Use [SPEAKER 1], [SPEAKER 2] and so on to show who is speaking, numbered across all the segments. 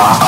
[SPEAKER 1] Ah.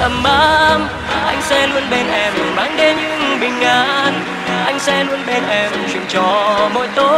[SPEAKER 1] ấm áp.
[SPEAKER 2] Anh sẽ luôn bên em, mang đến những bình an. Anh sẽ luôn bên em, truyền cho mỗi tối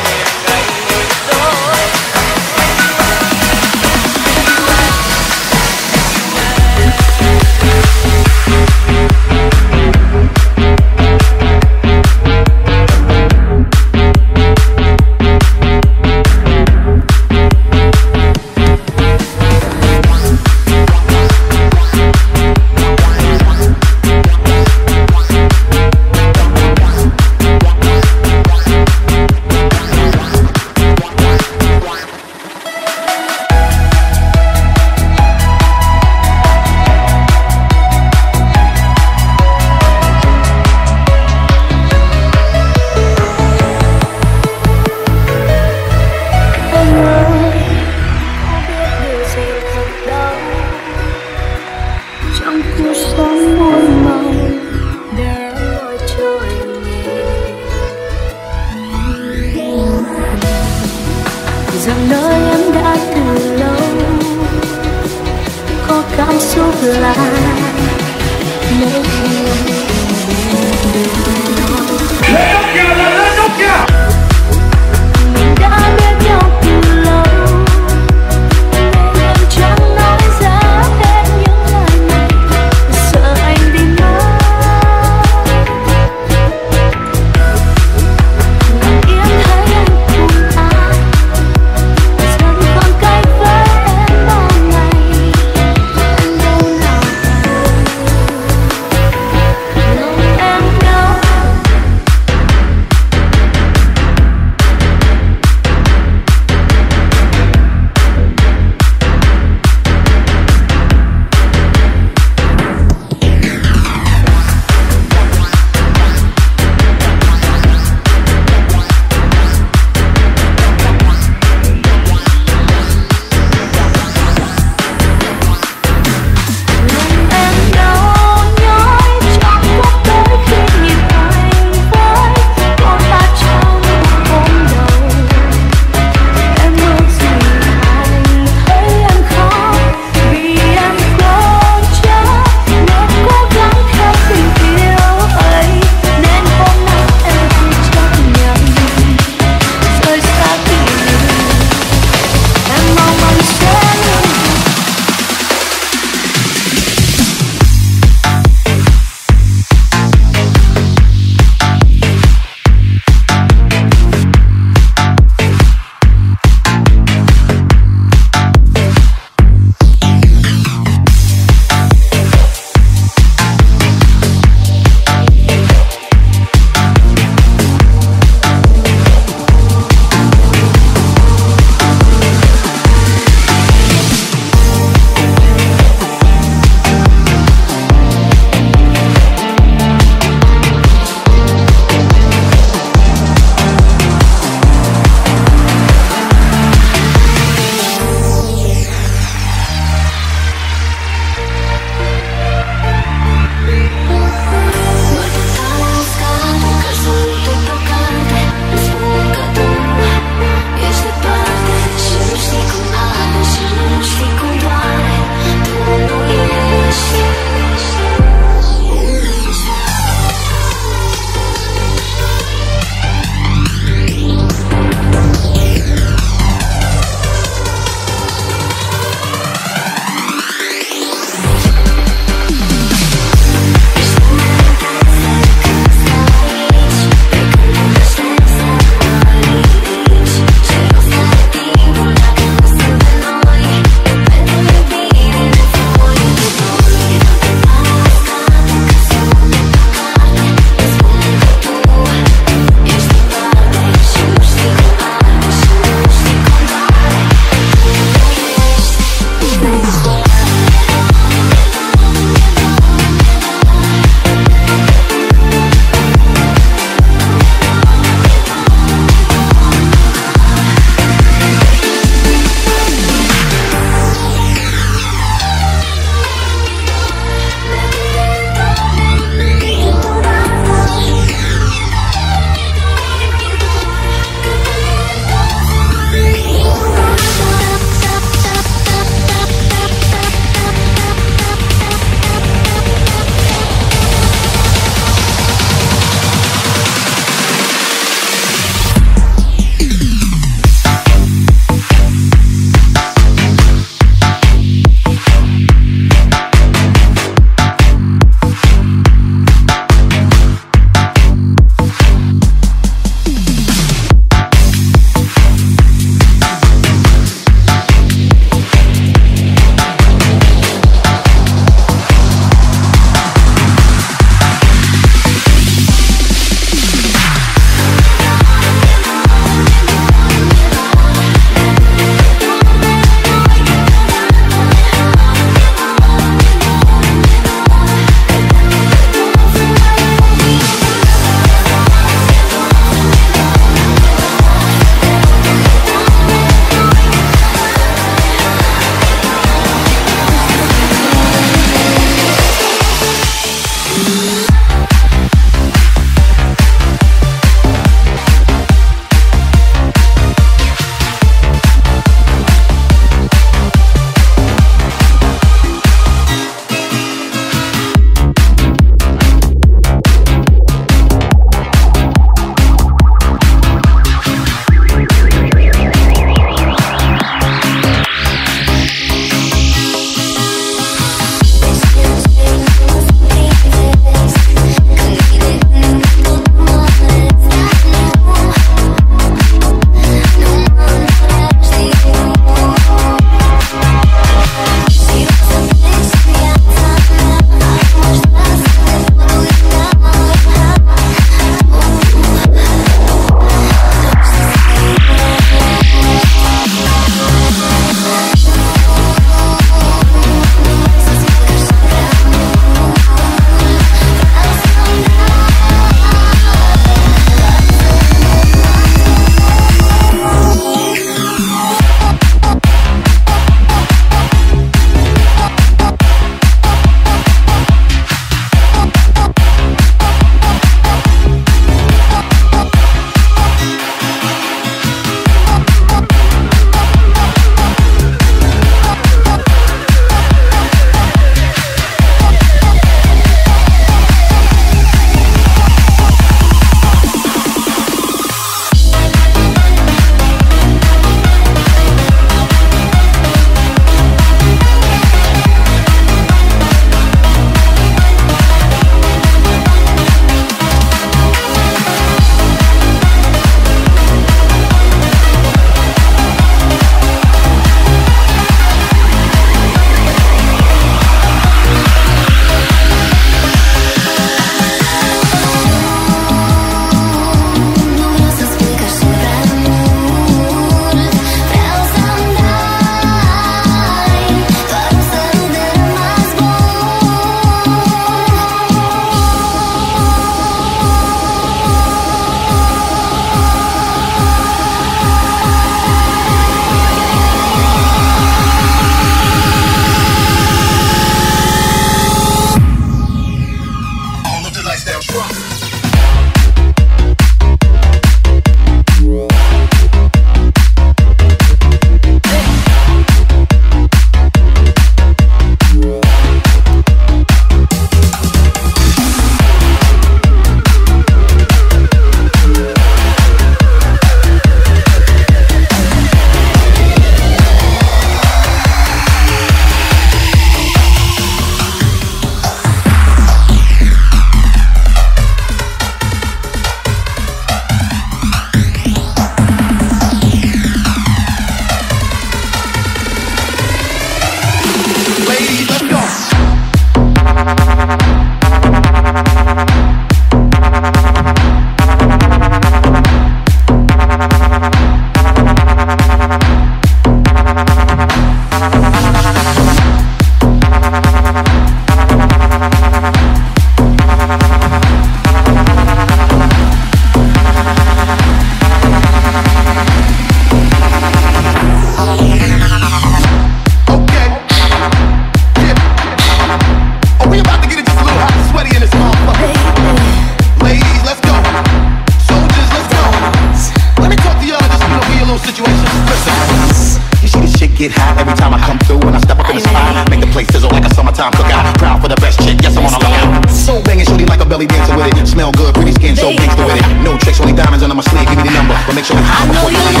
[SPEAKER 3] get high every time I come through and I step up in the spot. Make the place sizzle like a summertime cookout. Proud for the best chick, yes, I'm on a lookout. So banging, shorty like a belly dancer with it. Smell good, pretty skin, so gangster with it. No tricks, only diamonds under my sleeve. Give me the number, but make sure it's hot before
[SPEAKER 2] you
[SPEAKER 3] leave.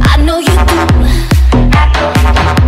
[SPEAKER 2] I know you like. I know you
[SPEAKER 4] do.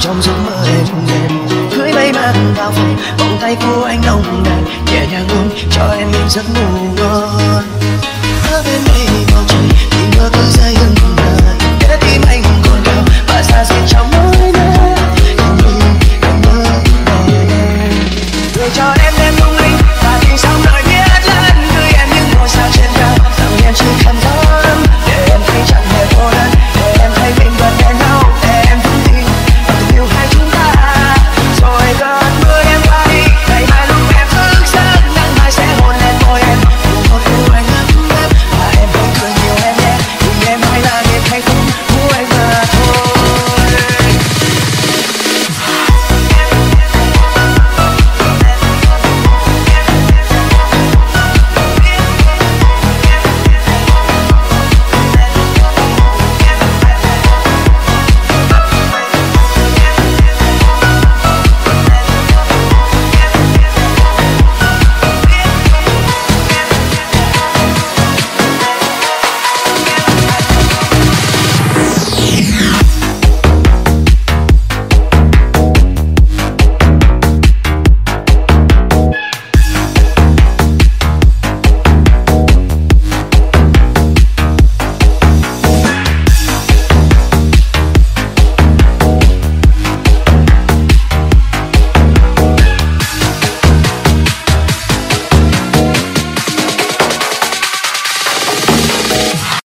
[SPEAKER 4] trong giấc mơ êm đềm cưới bay mang vào phòng, vòng tay của anh nồng nàn nhẹ nhàng hôn cho em im giấc ngủ ngon. Ở bên đây màu trời thì mơ cứ ra